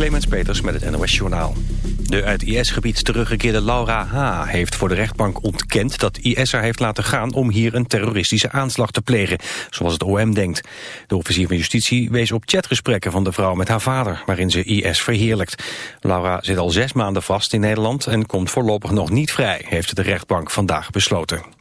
Clemens Peters met het NOS Journaal. De uit IS-gebied teruggekeerde Laura H. heeft voor de rechtbank ontkend... dat IS haar heeft laten gaan om hier een terroristische aanslag te plegen... zoals het OM denkt. De officier van justitie wees op chatgesprekken van de vrouw met haar vader... waarin ze IS verheerlijkt. Laura zit al zes maanden vast in Nederland... en komt voorlopig nog niet vrij, heeft de rechtbank vandaag besloten.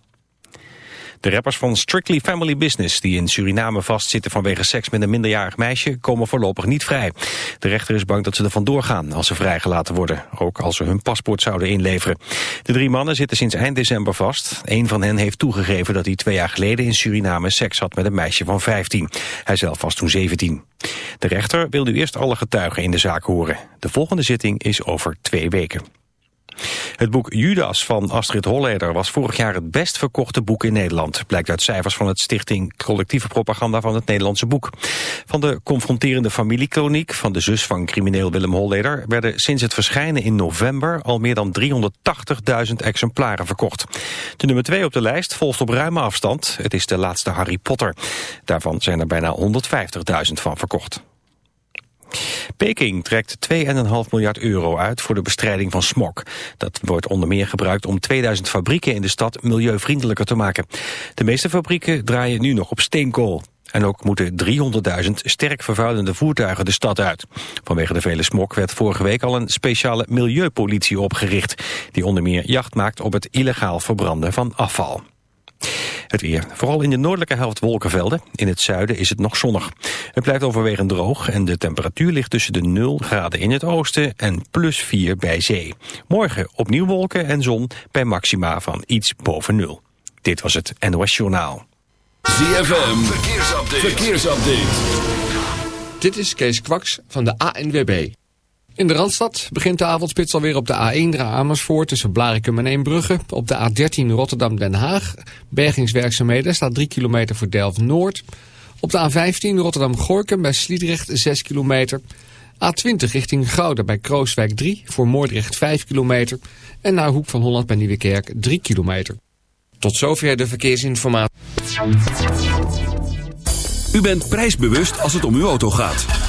De rappers van Strictly Family Business, die in Suriname vastzitten vanwege seks met een minderjarig meisje, komen voorlopig niet vrij. De rechter is bang dat ze er vandoor gaan als ze vrijgelaten worden, ook als ze hun paspoort zouden inleveren. De drie mannen zitten sinds eind december vast. Een van hen heeft toegegeven dat hij twee jaar geleden in Suriname seks had met een meisje van 15. Hij zelf was toen 17. De rechter wil nu eerst alle getuigen in de zaak horen. De volgende zitting is over twee weken. Het boek Judas van Astrid Holleder was vorig jaar het best verkochte boek in Nederland. Blijkt uit cijfers van het Stichting Collectieve Propaganda van het Nederlandse Boek. Van de confronterende familiekroniek van de zus van crimineel Willem Holleder... werden sinds het verschijnen in november al meer dan 380.000 exemplaren verkocht. De nummer 2 op de lijst volgt op ruime afstand. Het is de laatste Harry Potter. Daarvan zijn er bijna 150.000 van verkocht. Peking trekt 2,5 miljard euro uit voor de bestrijding van smog. Dat wordt onder meer gebruikt om 2000 fabrieken in de stad milieuvriendelijker te maken. De meeste fabrieken draaien nu nog op steenkool. En ook moeten 300.000 sterk vervuilende voertuigen de stad uit. Vanwege de vele smok werd vorige week al een speciale milieupolitie opgericht... die onder meer jacht maakt op het illegaal verbranden van afval. Het weer. Vooral in de noordelijke helft wolkenvelden. In het zuiden is het nog zonnig. Het blijft overwegend droog en de temperatuur ligt tussen de 0 graden in het oosten en plus 4 bij zee. Morgen opnieuw wolken en zon bij maxima van iets boven 0. Dit was het NOS Journaal. ZFM. Verkeersupdate. Verkeersupdate. Dit is Kees Kwaks van de ANWB. In de Randstad begint de avondspits alweer op de A1 naar Amersfoort tussen Blarikum en Eembrugge. Op de A13 Rotterdam-Den Haag. Bergingswerkzaamheden staat 3 kilometer voor Delft-Noord. Op de A15 Rotterdam-Gorkum bij Sliedrecht 6 kilometer. A20 richting Gouda bij Krooswijk 3 voor Moordrecht 5 kilometer. En naar Hoek van Holland bij Nieuwekerk 3 kilometer. Tot zover de verkeersinformatie. U bent prijsbewust als het om uw auto gaat.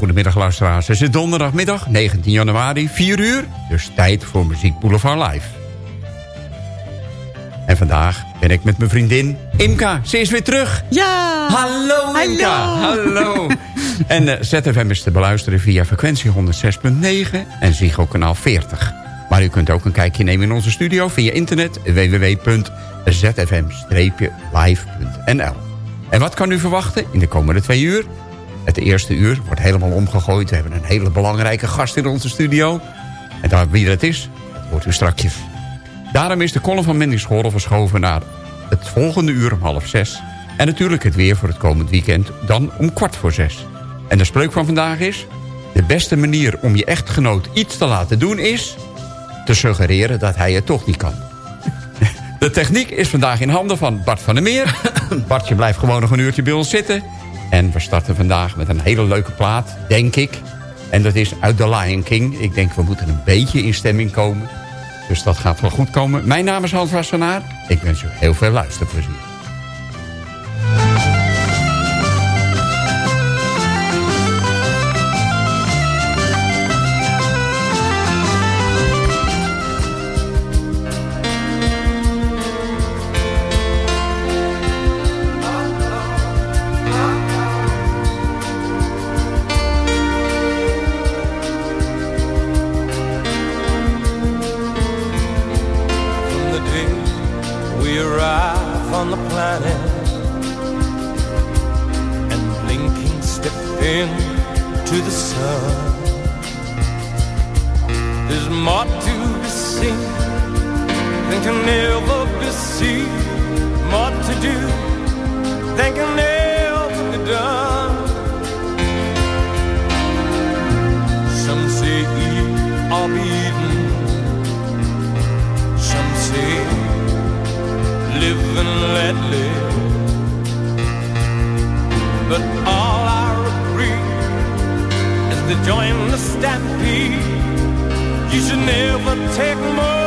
hele goede middag luisteraars. Het is donderdagmiddag, 19 januari, 4 uur. Dus tijd voor Muziek Boulevard Live. En vandaag ben ik met mijn vriendin Imka. Ze is weer terug. Ja! Hallo Imka. Hallo. en eh, ZFM is te beluisteren via frequentie 106.9 en Ziggo kanaal 40. Maar u kunt ook een kijkje nemen in onze studio via internet www.zfm-live.nl. En wat kan u verwachten in de komende twee uur? Het eerste uur wordt helemaal omgegooid. We hebben een hele belangrijke gast in onze studio. En daar, wie dat is, dat hoort u strakjes. Daarom is de column van Mindy Schoren verschoven naar het volgende uur om half zes. En natuurlijk het weer voor het komend weekend dan om kwart voor zes. En de spreuk van vandaag is... De beste manier om je echtgenoot iets te laten doen is... te suggereren dat hij het toch niet kan. De techniek is vandaag in handen van Bart van der Meer. Bartje blijft gewoon nog een uurtje bij ons zitten. En we starten vandaag met een hele leuke plaat, denk ik. En dat is uit The Lion King. Ik denk, we moeten een beetje in stemming komen. Dus dat gaat wel goed komen. Mijn naam is Hans Wassenaar. Ik wens u heel veel luisterplezier. into the sun. There's more to be seen than can ever be seen. More to do than can ever be done. Some say eat or be eaten. Some say live and let live. But all to join the stampede. You should never take more.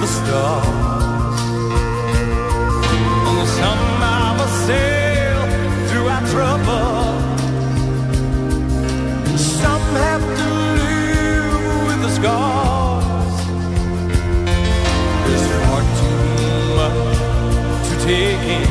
the stars. And somehow we sail through our trouble. Some have to live with the scars. There's far too much to take in.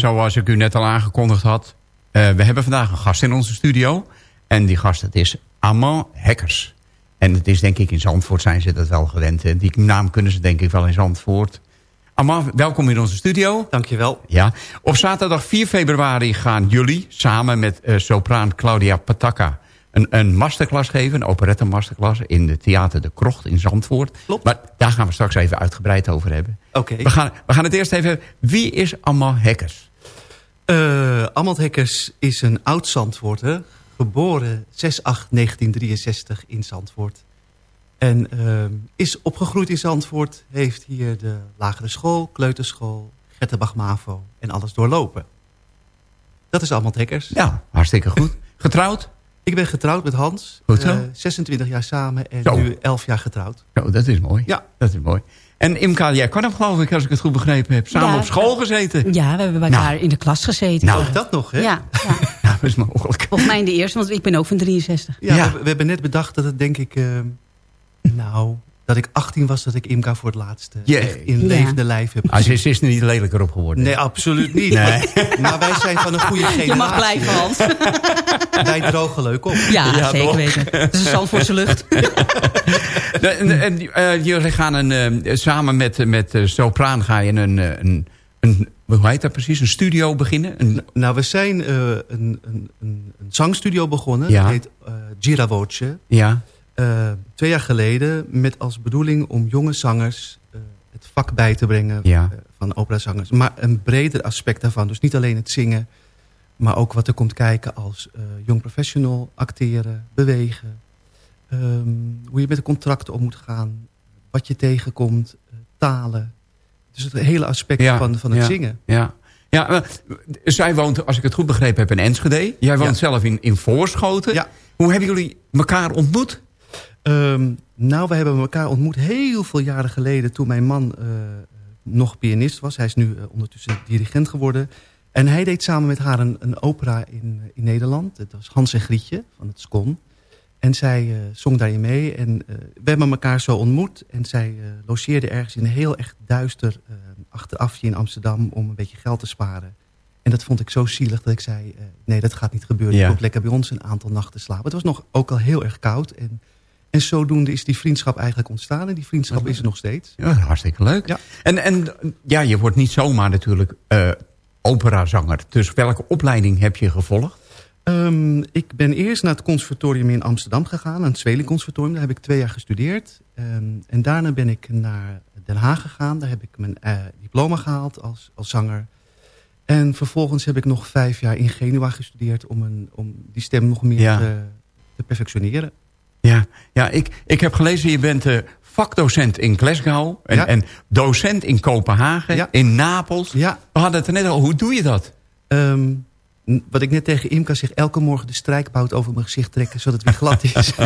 zoals ik u net al aangekondigd had. Eh, we hebben vandaag een gast in onze studio. En die gast, dat is Amand Hekkers. En het is denk ik in Zandvoort zijn ze dat wel gewend. Hè? Die naam kunnen ze denk ik wel in Zandvoort. Amand, welkom in onze studio. Dankjewel. Ja. Op zaterdag 4 februari gaan jullie samen met eh, sopraan Claudia Pataka... Een, een, masterclass geven, een operette masterclass... in de Theater de Krocht in Zandvoort. Klopt. Maar daar gaan we straks even uitgebreid over hebben. Oké. We, gaan, we gaan het eerst even... Wie is Amand Hekkers? Eh Amand Hekkers is een oud Zandvoorter. Geboren 6-8-1963 in Zandvoort. En eh, is opgegroeid in Zandvoort. Heeft hier de lagere school, kleuterschool, Gertenbach Mavo en alles doorlopen. Dat is Amand Hekkers. Ja, hartstikke goed. Getrouwd? Ik ben getrouwd met Hans. Goed zo. Eh, 26 jaar samen en Zo. nu 11 jaar getrouwd. Zo, dat is mooi. Ja. Dat is mooi. En Imka, jij kan hem geloof ik, als ik het goed begrepen heb. Samen Ja. op school gezeten. Ja, we hebben bij Nou. elkaar in de klas gezeten. Nou. Dat nog, hè? ja, ja, Ja, dat is mogelijk. volgens mij in de eerste, want ik ben ook van 63. Ja, Ja. We, we hebben net bedacht dat het denk ik... eh, nou, dat ik 18 was dat ik Imka voor het laatst echt in Ja. levende lijf heb Ah, ze, ze is er niet lelijker op geworden. Nee, absoluut niet. Nee. Maar wij zijn van een goede generatie. Je mag blijven, Hans. Wij drogen leuk op. Ja, Ja, zeker toch? weten. Het is een Zandvoortse lucht. De- en, en, eh, jullie gaan een, eh, samen met, met eh, Sopraan ga je een, een, een, hoe heet dat precies, een studio beginnen? Een, Nou, we zijn eh, een, een, een, een zangstudio begonnen. Ja. Dat heet eh Gira Voce. ja, Eh, twee jaar geleden met als bedoeling om jonge zangers eh, het vak bij te brengen Ja. eh, van operazangers. Maar een breder aspect daarvan. Dus niet alleen het zingen, maar ook wat er komt kijken als jong professional, acteren, bewegen. Ehm, hoe je met de contracten om moet gaan, wat je tegenkomt, talen. Dus het hele aspect Ja, van, van het ja. zingen. ja. Ja, zij woont, als ik het goed begrepen heb, in Enschede. Jij woont Ja. zelf in, in Voorschoten. Ja. Hoe hebben jullie elkaar ontmoet? Ehm, nou, we hebben elkaar ontmoet heel veel jaren geleden... toen mijn man eh, nog pianist was. Hij is nu eh, ondertussen dirigent geworden. En hij deed samen met haar een, een opera in, in Nederland. Dat was Hans en Grietje van het Skon. En zij eh, zong daarin mee. En eh, we hebben elkaar zo ontmoet. En zij eh, logeerde ergens in een heel echt duister eh, achterafje in Amsterdam... om een beetje geld te sparen. En dat vond ik zo zielig dat ik zei... eh, nee, dat gaat niet gebeuren. Ja. Komt lekker bij ons een aantal nachten slapen. Het was nog ook al heel erg koud. En, en zodoende is die vriendschap eigenlijk ontstaan. En die vriendschap is er nog steeds. Ja, hartstikke leuk. Ja. En, en ja, je wordt niet zomaar natuurlijk eh operazanger. Dus welke opleiding heb je gevolgd? Ehm, ik ben eerst naar het conservatorium in Amsterdam gegaan. Aan het Zweling Conservatorium. Daar heb ik twee jaar gestudeerd. Ehm, en daarna ben ik naar Den Haag gegaan. Daar heb ik mijn eh, diploma gehaald als, als zanger. En vervolgens heb ik nog vijf jaar in Genua gestudeerd... om, een, om die stem nog meer Ja. te, te perfectioneren. Ja, ja ik, ik heb gelezen, je bent eh, vakdocent in Glasgow. En, Ja. en docent in Kopenhagen, Ja. in Napels. Ja, We hadden het er net al, hoe doe je dat? Ehm, wat ik net tegen Imka zeg, elke morgen de strijkbout over mijn gezicht trekken, zodat het weer glad is.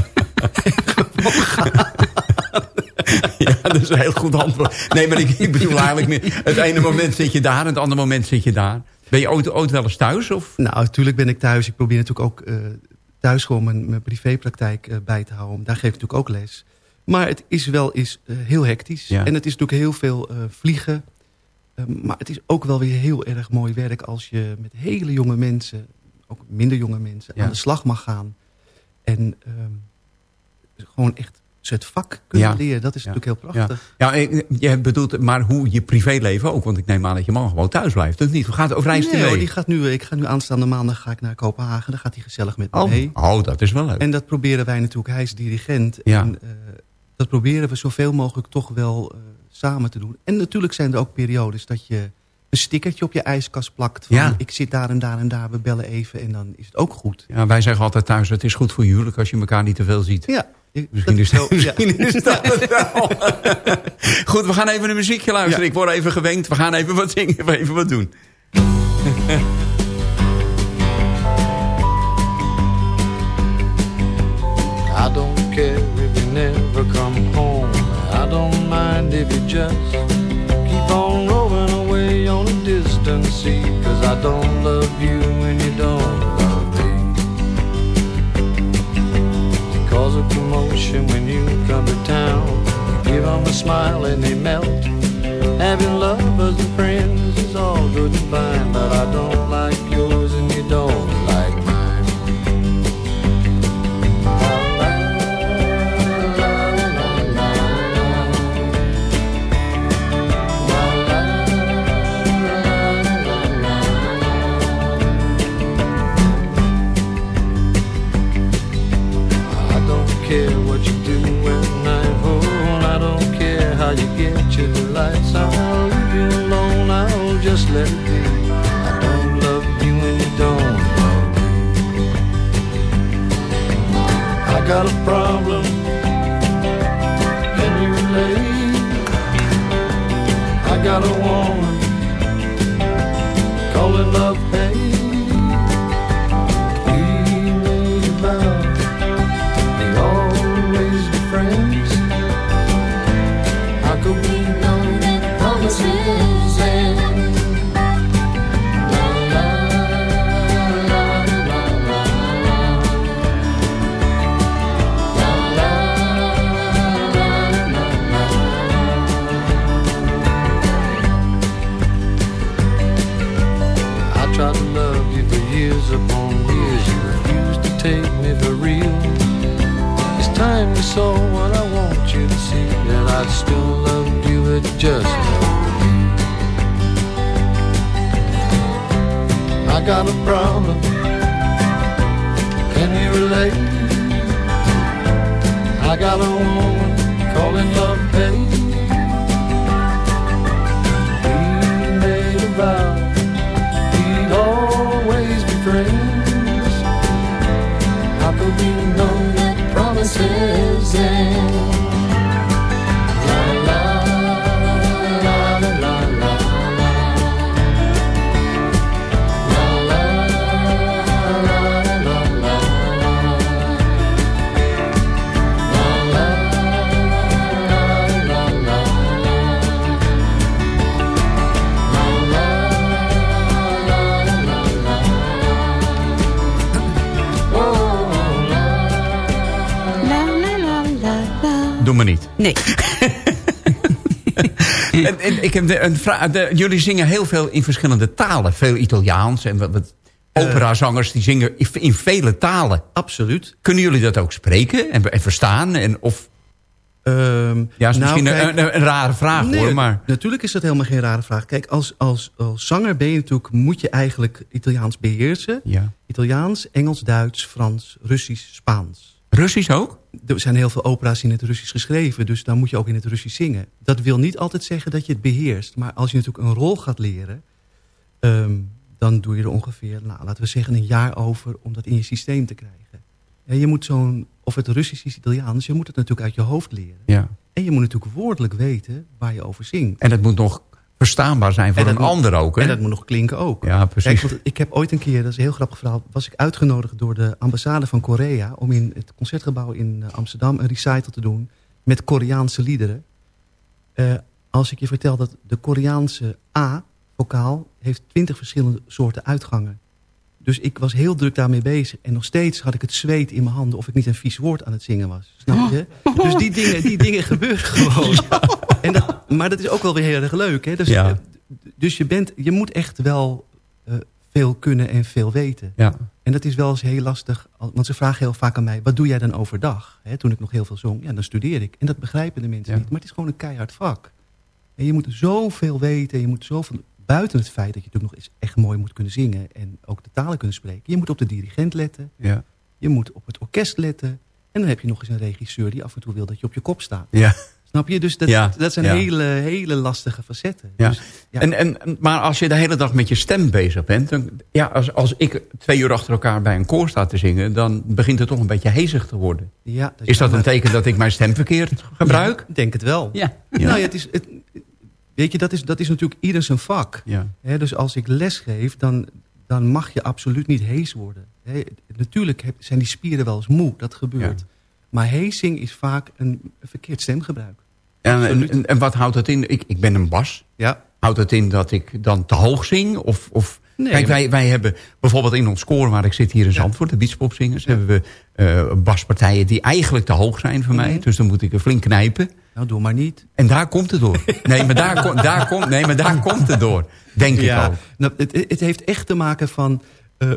Ja, dat is een heel goed antwoord. Nee, maar ik, ik bedoel eigenlijk meer... Het ene moment zit je daar en het andere moment zit je daar. Ben je ooit, ooit wel eens thuis? Of? nou, natuurlijk ben ik thuis. Ik probeer natuurlijk ook eh, thuis gewoon mijn, mijn privépraktijk eh, bij te houden. Daar geef ik natuurlijk ook les. Maar het is wel eens eh, heel hectisch. Ja. En het is natuurlijk heel veel eh, vliegen. Eh, maar het is ook wel weer heel erg mooi werk als je met hele jonge mensen, ook minder jonge mensen, Ja. aan de slag mag gaan. En ehm, gewoon echt ze het vak kunnen Ja. leren. Dat is Ja. natuurlijk heel prachtig. ja je bedoelt maar hoe je privéleven ook. Want ik neem aan dat je man gewoon thuis blijft. Dat niet. We gaan over reis Nee, hoor, mee. die gaat nu, ik ga nu aanstaande maandag ga ik naar Kopenhagen. Dan gaat hij gezellig met me Oh, mee. oh, dat is wel leuk. En dat proberen wij natuurlijk. Hij is dirigent. Ja. En eh, dat proberen we zoveel mogelijk toch wel eh, samen te doen. En natuurlijk zijn er ook periodes dat je een stickertje op je ijskast plakt. Van Ja. ik zit daar en daar en daar, we bellen even en dan is het ook goed. Ja, wij zeggen altijd thuis, het is goed voor je huwelijk als je elkaar niet te veel ziet. Ja, Misschien is, dat, misschien is dat het wel. Goed, we gaan even een muziekje luisteren. Ja. Ik word even gewenkt. We gaan even wat zingen, even wat doen. I don't care if you never come home. I don't mind if you just keep on rolling away on a distant sea. Cause I don't love you when you don't love me. Cause a commotion when you come to town. Give 'em a smile and they melt. Having lovers and friends is all good and fine. But I don't en, en ik heb de, een vraag. De, jullie zingen heel veel in verschillende talen. Veel Italiaans en wat, wat operazangers die zingen in, vele talen. Absoluut. Kunnen jullie dat ook spreken en, en verstaan? En, of, Ehm, ja, is nou, misschien kijk- een, een, een rare vraag Nee, hoor, maar... Natuurlijk is dat helemaal geen rare vraag. Kijk, als, als, als zanger ben je natuurlijk, moet je eigenlijk Italiaans beheersen. Ja. Italiaans, Engels, Duits, Frans, Russisch, Spaans. Russisch ook? Er zijn heel veel opera's in het Russisch geschreven, dus dan moet je ook in het Russisch zingen. Dat wil niet altijd zeggen dat je het beheerst. Maar als je natuurlijk een rol gaat leren, ehm, dan doe je er ongeveer, nou, laten we zeggen, een jaar over om dat in je systeem te krijgen. En je moet zo'n, of het Russisch is Italiaans, je moet het natuurlijk uit je hoofd leren. Ja. En je moet natuurlijk woordelijk weten waar je over zingt. En het moet nog verstaanbaar zijn voor En een dat moet- ander ook, hè? En dat moet nog klinken ook. Ja, precies. Kijk, ik heb ooit een keer, dat is een heel grappig verhaal... was ik uitgenodigd door de ambassade van Korea... om in het Concertgebouw in eh, Amsterdam een recital te doen... met Koreaanse liederen. Eh, als ik je vertel dat de Koreaanse A-vocaal... heeft twintig verschillende soorten uitgangen. Dus ik was heel druk daarmee bezig. En nog steeds had ik het zweet in mijn handen... of ik niet een vies woord aan het zingen was. Snap je? Dus die dingen, die dingen gebeuren gewoon. En dat, maar dat is ook wel weer heel erg leuk. Hè? Dus, Ja. eh, dus je, bent, je moet echt wel eh, veel kunnen en veel weten. Ja. En dat is wel eens heel lastig. Want ze vragen heel vaak aan mij, wat doe jij dan overdag? Hè, toen ik nog heel veel zong, ja, dan studeer ik. En dat begrijpen de mensen Ja. niet. Maar het is gewoon een keihard vak. En je moet zoveel weten. Je moet zoveel, buiten het feit dat je natuurlijk nog eens echt mooi moet kunnen zingen. En ook de talen kunnen spreken. Je moet op de dirigent letten. Ja. Je moet op het orkest letten. En dan heb je nog eens een regisseur die af en toe wil dat je op je kop staat. Ja. Snap je? Dus dat, Ja, dat zijn ja. hele, hele lastige facetten. Ja. Dus, ja. En, en, maar als je de hele dag met je stem bezig bent... Dan, ja, als, als ik twee uur achter elkaar bij een koor sta te zingen... dan begint het toch een beetje hezig te worden. ja, Is dat een teken dat ik mijn stem verkeerd gebruik? Ik denk het wel. Ja. Nou ja, het is, het, weet je, dat is, dat is natuurlijk ieder zijn vak. Ja. Dus als ik les geef, dan, dan mag je absoluut niet hees worden. Natuurlijk heb- zijn die spieren wel eens moe, dat gebeurt. Maar heesing is vaak een verkeerd stemgebruik. En, en, wat houdt dat in? Ik, ik ben een bas. Ja, Houdt het in dat ik dan te hoog zing? Of, of... Nee, Kijk, wij, wij hebben bijvoorbeeld in ons koor waar ik zit hier in. Zandvoort... de beachpopzingers, hebben we eh, baspartijen die eigenlijk te hoog zijn voor mij. Mhm. Dus dan moet ik er flink knijpen. nou doe maar niet. En daar komt het door. Nee, maar daar, kom- daar, komt, nee, maar daar komt het door. Denk ik ook. nou, het, het heeft echt te maken van eh,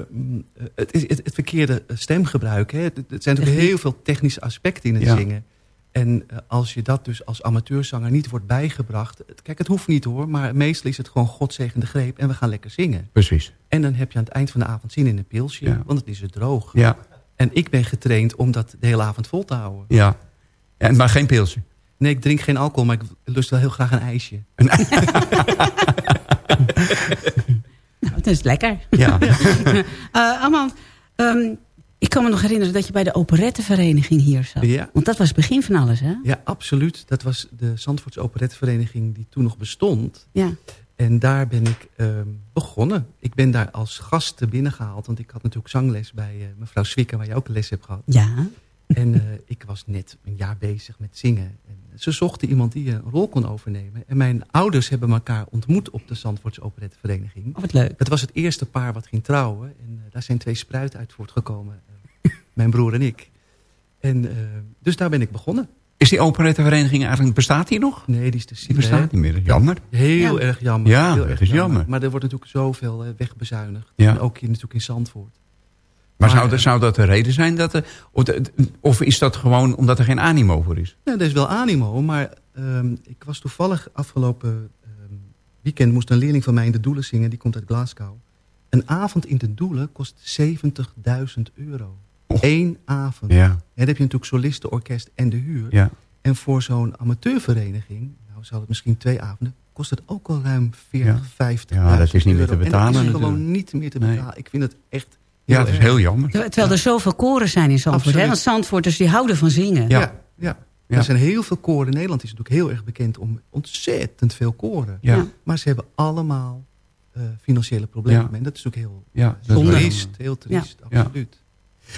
het, het, het verkeerde stemgebruik. Hè. Het, het zijn natuurlijk heel veel technische aspecten in het Ja. zingen. En eh, als je dat dus als amateurzanger niet wordt bijgebracht... het- Kijk, het hoeft niet hoor, maar meestal is het gewoon godzegende greep... en we gaan lekker zingen. Precies. En dan heb je aan het eind van de avond zin in een pilsje, Ja. want het is er droog. Ja, En ik ben getraind om dat de hele avond vol te houden. ja. ja maar geen pilsje. Nee, ik drink geen alcohol, maar ik lust wel heel graag een ijsje. Nou, dat is lekker. Ja. Eh ehm, ik kan me nog herinneren dat je bij de operettevereniging hier zat. Ja. Want dat was het begin van alles, hè? Ja, absoluut. Dat was de Zandvoortse Operettevereniging die toen nog bestond. Ja. En daar ben ik ehm, begonnen. Ik ben daar als gast te binnen gehaald. Want ik had natuurlijk zangles bij eh, mevrouw Zwicker, waar je ook les hebt gehad. Ja. En eh, ik was net een jaar bezig met zingen. En ze zochten iemand die een rol kon overnemen. En mijn ouders hebben elkaar ontmoet op de Zandvoortse Operettevereniging. Oh, wat leuk. Het was het eerste paar wat ging trouwen. En eh, daar zijn twee spruiten uit voortgekomen. Eh, mijn broer en ik. En, eh, dus daar ben ik begonnen. Is die operettevereniging eigenlijk, bestaat die nog? Nee, die is de Die bestaat niet meer. Jammer. Heel Ja. erg jammer. Ja, heel erg is jammer. Maar er wordt natuurlijk zoveel eh, wegbezuinigd. Ja. En ook hier natuurlijk in Zandvoort. Maar, Maar, zou, dat- zou dat de reden zijn? Dat er, of, is dat gewoon omdat er geen animo voor is? Ja, er is wel animo, maar ehm, ik was toevallig afgelopen ehm, weekend... moest een leerling van mij in de Doelen zingen, die komt uit Glasgow. Een avond in de Doelen kost 70.000 euro. Eén avond. Ja, En dan heb je natuurlijk solistenorkest en de huur. ja. En voor zo'n amateurvereniging, nou zal het misschien twee avonden... kost het ook al ruim 40, Ja. 50 Ja, dat is niet meer te betalen En dat is natuurlijk. gewoon niet meer te Nee. betalen. Ik vind het echt ja, dat is heel jammer. Ter- Terwijl er zoveel koren zijn in Zandvoort. Hè? Want Zandvoorters die houden van zingen. Ja. Ja. Er zijn heel veel koren. Nederland is natuurlijk heel erg bekend om ontzettend veel koren. Ja, Ja. Maar ze hebben allemaal eh, financiële problemen. Ja. En dat is ook heel ja, triest. Heel triest, Ja. absoluut.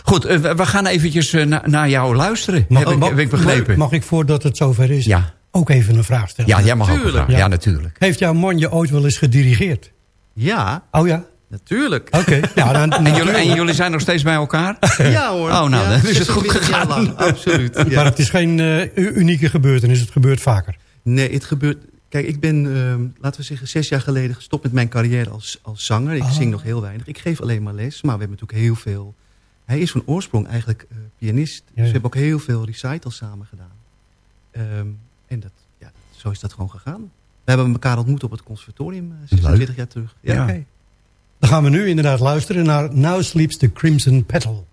Goed, eh, we gaan eventjes eh, na- naar jou luisteren. heb, ik, heb ik begrepen. Mag, mag ik voordat het zover is Ja. ook even een vraag stellen? ja, jij mag ook een vraag. Ja, Ja. natuurlijk. Heeft jouw man je ooit wel eens gedirigeerd? Ja, Oh ja? Natuurlijk. Oké. Ja, dan, En jullie, en jullie zijn nog steeds bij elkaar? Ja hoor. Oh, nou, ja, dan is het goed 26 jaar gegaan. lang, absoluut. Ja. Maar het is geen eh, unieke gebeurtenis. Het gebeurt vaker. Nee, het gebeurt... Kijk, ik ben, ehm, laten we zeggen, zes jaar geleden gestopt met mijn carrière als, als zanger. Ik Oh. zing nog heel weinig. Ik geef alleen maar les, maar we hebben natuurlijk heel veel... Hij is van oorsprong eigenlijk eh, pianist. Dus ja. we hebben ook heel veel recitals samen gedaan. Ehm, en dat, ja, zo is dat gewoon gegaan. We hebben elkaar ontmoet op het conservatorium eh, 26 jaar terug. Ja, Ja. Dan gaan we nu inderdaad luisteren naar Now Sleeps the Crimson Petal.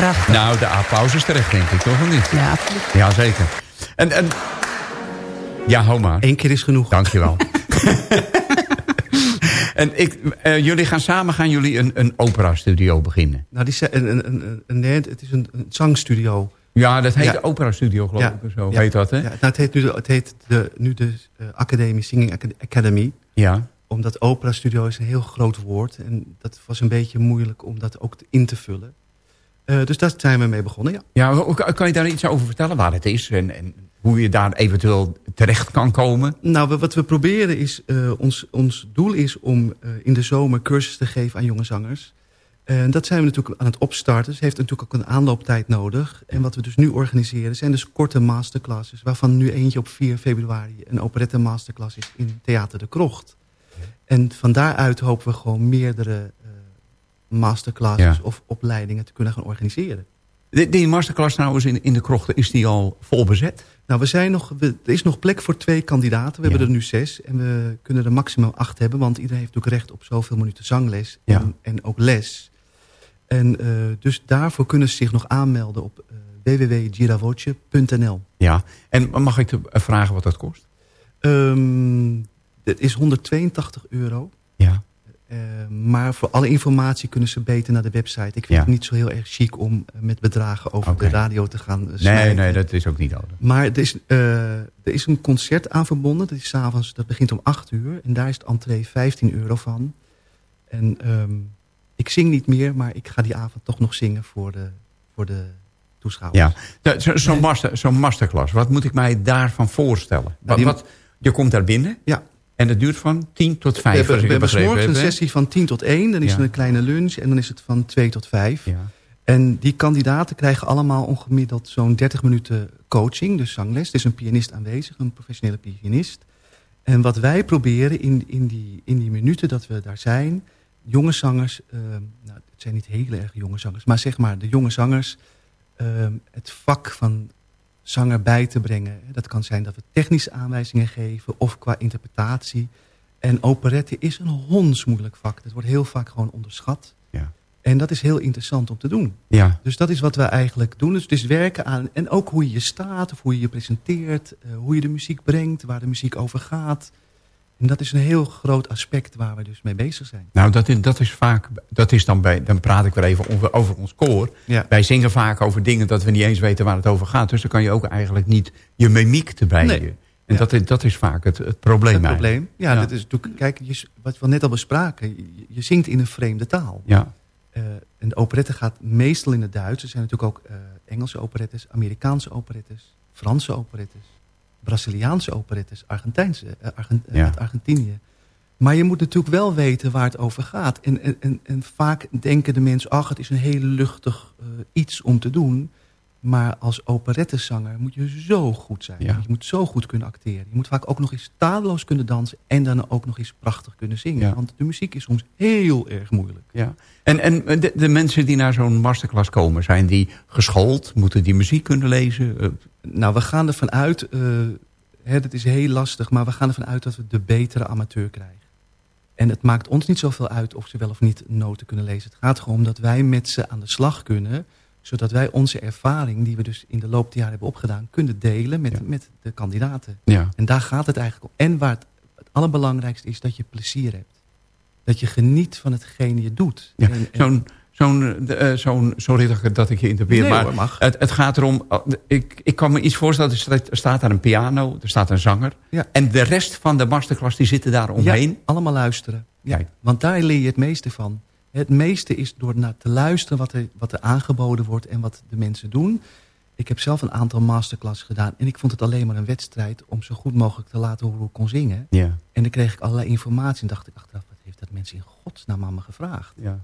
Prachtig. Nou, de applaus is terecht, denk ik, toch of niet? Ja, absoluut. Ja, zeker. En, en... Ja, hou maar. Eén keer is genoeg. Dankjewel. en ik, eh, jullie gaan samen gaan jullie een, een opera-studio beginnen. Nou, die, ze- een, een, een, nee, het is een, een zangstudio. Ja, dat heet Ja. de opera-studio, geloof Ja. ik. of Zo Ja. heet dat, hè? Ja, nou, het heet nu de, het heet de, nu de eh, Academie Singing Acad- Academy. Ja. Omdat opera studio is een heel groot woord. En dat was een beetje moeilijk om dat ook in te vullen. Eh, dus daar zijn we mee begonnen, ja. Ja, kan je daar iets over vertellen waar het is? En, en hoe je daar eventueel terecht kan komen? Nou, wat we proberen is... eh, ons, ons doel is om eh, in de zomer cursus te geven aan jonge zangers. En dat zijn we natuurlijk aan het opstarten. Dus heeft natuurlijk ook een aanlooptijd nodig. En wat we dus nu organiseren zijn dus korte masterclasses. Waarvan nu eentje op 4 februari een operette masterclass is in Theater de Krocht. En van daaruit hopen we gewoon meerdere masterclasses Ja. of opleidingen te kunnen gaan organiseren. Die, die masterclass trouwens in, in de krochten, is die al vol bezet? Nou, we zijn nog, we- er is nog plek voor twee kandidaten. We Ja. hebben er nu zes. En we kunnen er maximaal acht hebben. Want iedereen heeft natuurlijk recht op zoveel minuten zangles. Ja. En, en ook les. En eh, dus daarvoor kunnen ze zich nog aanmelden op www.giravoce.nl. Ja. En mag ik te, eh, vragen wat dat kost? Ehm het is 182 euro. Ja. Eh, maar voor alle informatie kunnen ze beter naar de website. Ik vind Ja. het niet zo heel erg chic om eh, met bedragen over de radio te gaan eh, Nee, smijten. nee, dat is ook niet nodig. Maar er is, er is een concert aan verbonden. Dat is 's avonds, dat begint om 8 uur. En daar is het entree 15 euro van. En ehm, ik zing niet meer, maar ik ga die avond toch nog zingen voor de, voor de toeschouwers. Ja. Nou, zo- Zo'n master, zo'n masterclass, wat moet ik mij daarvan voorstellen? Wat, die- wat, je komt daar binnen Ja. En het duurt van 10 tot 5. We hebben, we hebben een sessie van 10 tot 1. Dan is Ja. er een kleine lunch en dan is het van 2 tot 5. Ja. En die kandidaten krijgen allemaal ongemiddeld zo'n 30 minuten coaching, dus zangles. Er is een pianist aanwezig, een professionele pianist. En wat wij proberen in, in, die, in die minuten dat we daar zijn, jonge zangers, eh, nou, het zijn niet hele erg jonge zangers, maar zeg maar de jonge zangers, eh, het vak van zanger bij te brengen. Dat kan zijn dat we technische aanwijzingen geven of qua interpretatie. En operette is een hondsmoeilijk vak. Dat wordt heel vaak gewoon onderschat. Ja. En dat is heel interessant om te doen. Ja. Dus dat is wat we eigenlijk doen. Dus het is werken aan, en ook hoe je je staat, of hoe je je presenteert, eh, hoe je de muziek brengt, waar de muziek over gaat. En dat is een heel groot aspect waar we dus mee bezig zijn. Nou, dat is, dat is vaak, dat is dan bij, dan praat ik weer even over, over ons koor. Ja. Wij zingen vaak over dingen dat we niet eens weten waar het over gaat. Dus dan kan je ook eigenlijk niet je mimiek erbij. Nee. En Ja. dat, is, dat is vaak het, het probleem. Het probleem, ja, Ja. Dat is natuurlijk, kijk, je, wat we net al bespraken, je, je zingt in een vreemde taal. Ja. Eh, en de operette gaat meestal in het Duits. Er zijn natuurlijk ook eh, Engelse operettes, Amerikaanse operettes, Franse operettes, Braziliaanse operettes, Argentijnse, eh, Argent- eh, Ja. uit Argentinië. Maar je moet natuurlijk wel weten waar het over gaat. En, en, en, en vaak denken de mensen, ach, het is een heel luchtig eh, iets om te doen. Maar als operettezanger moet je zo goed zijn. Ja. Je moet zo goed kunnen acteren. Je moet vaak ook nog eens tadeloos kunnen dansen en dan ook nog eens prachtig kunnen zingen. Ja. Want de muziek is soms heel erg moeilijk. Ja. En, en de, de mensen die naar zo'n masterclass komen, zijn die geschoold? Moeten die muziek kunnen lezen? Eh, Nou, we gaan ervan uit, eh hè, dat is heel lastig, maar we gaan ervan uit dat we de betere amateur krijgen. En het maakt ons niet zoveel uit of ze wel of niet noten kunnen lezen. Het gaat gewoon om dat wij met ze aan de slag kunnen, zodat wij onze ervaring, die we dus in de loop der jaren hebben opgedaan, kunnen delen met, Ja. met de kandidaten. ja. En daar gaat het eigenlijk om. En waar het, het allerbelangrijkste is dat je plezier hebt. Dat je geniet van hetgene je doet. Ja, zo'n, zo'n, eh, zo'n, sorry dat ik- dat ik je interpreteer, Nee maar hoor, mag. Het, het gaat erom, oh, ik, ik kan me iets voorstellen, er staat, daar een piano, er staat een zanger. Ja. En de rest van de masterclass die zitten daar omheen. Ja, allemaal luisteren. Ja, want daar leer je het meeste van. Het meeste is door naar te luisteren wat er, wat er aangeboden wordt en wat de mensen doen. Ik heb zelf een aantal masterclass gedaan en ik vond het alleen maar een wedstrijd om zo goed mogelijk te laten horen hoe ik kon zingen. Ja, En dan kreeg ik allerlei informatie en dacht ik achteraf, wat heeft dat mensen in godsnaam aan me gevraagd? ja.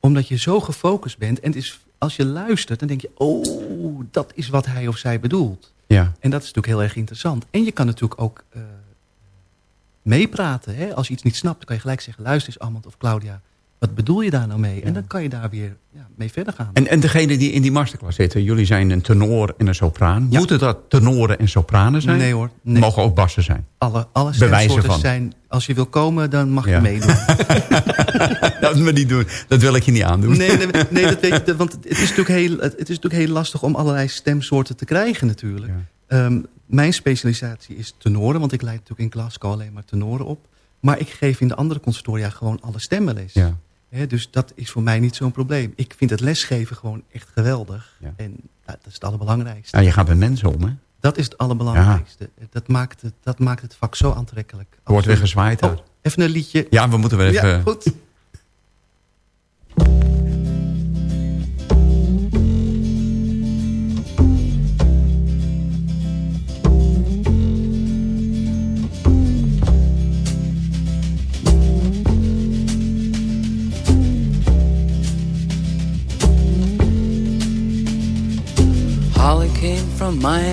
Omdat je zo gefocust bent en het is, als je luistert dan denk je, oh, dat is wat hij of zij bedoelt. ja. En dat is natuurlijk heel erg interessant. En je kan natuurlijk ook eh, meepraten. Hè? Als je iets niet snapt, dan kan je gelijk zeggen... luister eens, Amand of Claudia, wat bedoel je daar nou mee? En dan kan je daar weer ja, mee verder gaan. En, en degene die in die masterclass zitten, jullie zijn een tenor en een sopraan. Ja. Moeten dat tenoren en sopranen zijn? Nee hoor, nee. Mogen ook bassen zijn? alle, alle stemsoorten zijn... als je wil komen, dan mag je meedoen. dat me niet doen. Dat wil ik je niet aandoen. nee, nee, nee, dat weet je, want het is, natuurlijk heel, het is natuurlijk heel lastig... om allerlei stemsoorten te krijgen natuurlijk. Ehm, mijn specialisatie is tenoren, want ik leid natuurlijk in Glasgow alleen maar tenoren op. Maar ik geef in de andere conservatoria gewoon alle stemmenles. Ja. Hè, dus dat is voor mij niet zo'n probleem. Ik vind het lesgeven gewoon echt geweldig. Ja. En nou, dat is het allerbelangrijkste. Nou, je gaat met mensen om, hè? Dat is het allerbelangrijkste. Dat, maakt het, dat maakt het vak zo aantrekkelijk. Er wordt weer gezwaaid daar. Oh, even een liedje. Ja, we moeten weer even... Ja, goed.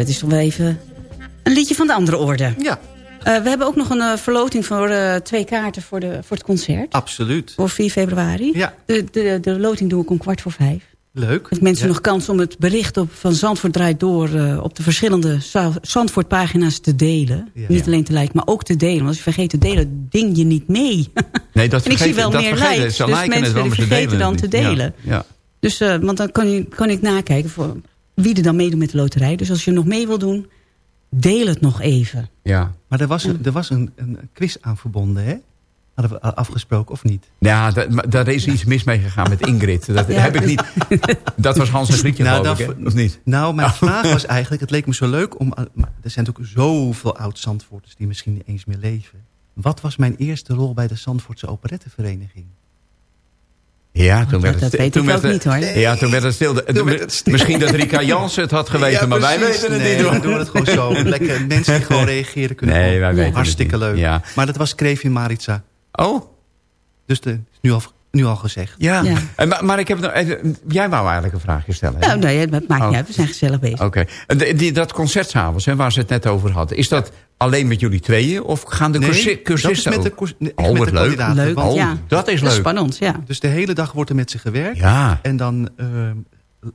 dat is toch wel even een liedje van de andere orde. Ja, Eh, we hebben ook nog een eh, verloting voor eh, twee kaarten voor, de, voor het concert. absoluut. Voor 4 februari. Ja. De, de, de loting doe ik om kwart voor vijf. Leuk. Dat mensen Ja. nog kans om het bericht op, van Zandvoort draait door... op de verschillende Za- Zandvoort-pagina's te delen. Ja. Niet alleen te liken, maar ook te delen. Want als je vergeet te delen, ding je niet mee. Nee, dat en ik zie vergeten- wel meer likes. Dus mensen het wel, willen vergeten dan te delen. ja. Dus, want dan kan, je, kan ik nakijken voor wie er dan meedoet met de loterij. Dus als je nog mee wil doen, deel het nog even. Ja. Maar er was, een, er was een, een quiz aan verbonden, hè? Hadden we afgesproken, of niet? Ja, daar is iets mis mee gegaan met Ingrid. Dat Ja, heb ik niet. Dat was Hans en Grietje, Nou, geloof ik, dat- hè? Of niet? Nou, mijn vraag was eigenlijk... het leek me zo leuk om... maar er zijn natuurlijk zoveel oud-Zandvoorters... die misschien niet eens meer leven. Wat was mijn eerste rol bij de Zandvoortse operettevereniging? Ja, toen werd dat het, weet toen ik werd het- niet, hoor. Ja, toen werd het stil. Misschien dat Rika Jansen het had geweten, maar wij weten het nee, niet. we doen het gewoon zo. Lekker mensen die gewoon reageren kunnen. Nee, wij weten het Hartstikke niet. leuk. Ja. Maar dat was Krevi Maritza. Oh, Dus de, is nu al, nu al gezegd. ja. Ja. En Maar, maar ik heb nog even, jij wou eigenlijk een vraagje stellen. hè? Nou, nee, dat maakt Oh. niet uit. We zijn gezellig bezig. Oké. De- die, dat concert s'avonds, waar ze het net over hadden. Is dat alleen met jullie tweeën? Of gaan de Nee, cursi- dat is cursisten met de, ook? Oh, met wat de leuk. kandidaten. Leuk, Want- Oh, ja. dat is Dat is leuk. spannend, ja. Dus de hele dag wordt er met ze gewerkt. Ja. En dan ehm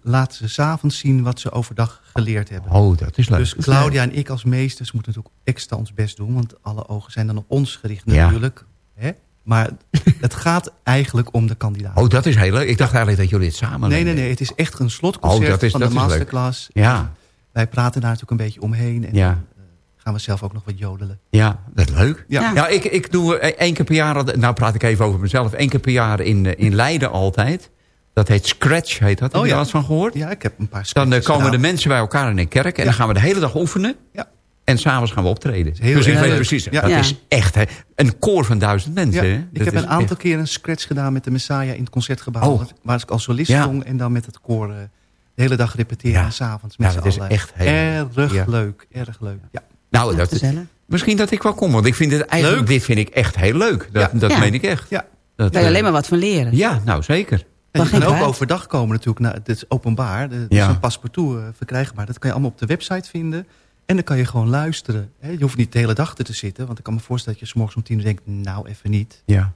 laten ze s'avonds zien wat ze overdag geleerd hebben. Oh, dat is leuk. Dus Claudia en ik als meesters moeten natuurlijk extra ons best doen. Want alle ogen zijn dan op ons gericht Ja. natuurlijk. Hè? Maar het gaat eigenlijk om de kandidaat. Oh, dat is heel leuk. Ik dacht eigenlijk dat jullie het samen nee, nee, nee. Het is echt een slotconcert Oh, dat is- van dat de is leuk. masterclass. Ja, Wij praten daar natuurlijk een beetje omheen. En Ja. Gaan we zelf ook nog wat jodelen. ja, dat is leuk. Ja. Ja, ik, ik doe eh, één keer per jaar, nou praat ik even over mezelf, één keer per jaar in, eh, in Leiden altijd. Dat heet Scratch, heet dat. Heb je ja. daar wat van gehoord? Ja, ik heb een paar Dan eh, komen de mensen bij elkaar in een kerk en Ja. dan gaan we de hele dag oefenen. Ja. En s'avonds gaan we optreden. heel dus ik weet precies, Ja. dat Ja. is echt hè, een koor van duizend mensen. Ja, hè? ik Dat heb een aantal echt- keer een scratch gedaan met de Messiah in het Concertgebouw. Oh. waar- ik als solist Ja. zong en dan met het koor de hele dag repeteren Ja. en s'avonds met Ja, z'n dat is echt heel erg Ja. leuk, erg leuk. Ja. Nou, Ja, dat, gezellig. misschien dat ik wel kom, want ik vind het eigenlijk, Leuk. dit vind ik echt heel leuk. Dat, Ja. dat Ja. meen ik echt. Ja. Dat, Daar kan je eh, alleen maar wat van leren. Ja, nou zeker. En je kan ook overdag komen natuurlijk. Nou, dit is openbaar. Er Ja. is een paspartout eh, verkrijgbaar. Dat kan je allemaal op de website vinden. En dan kan je gewoon luisteren. Hè, Je hoeft niet de hele dag er te zitten. Want ik kan me voorstellen dat je s'morgens om tien uur denkt... nou, even niet. Ja.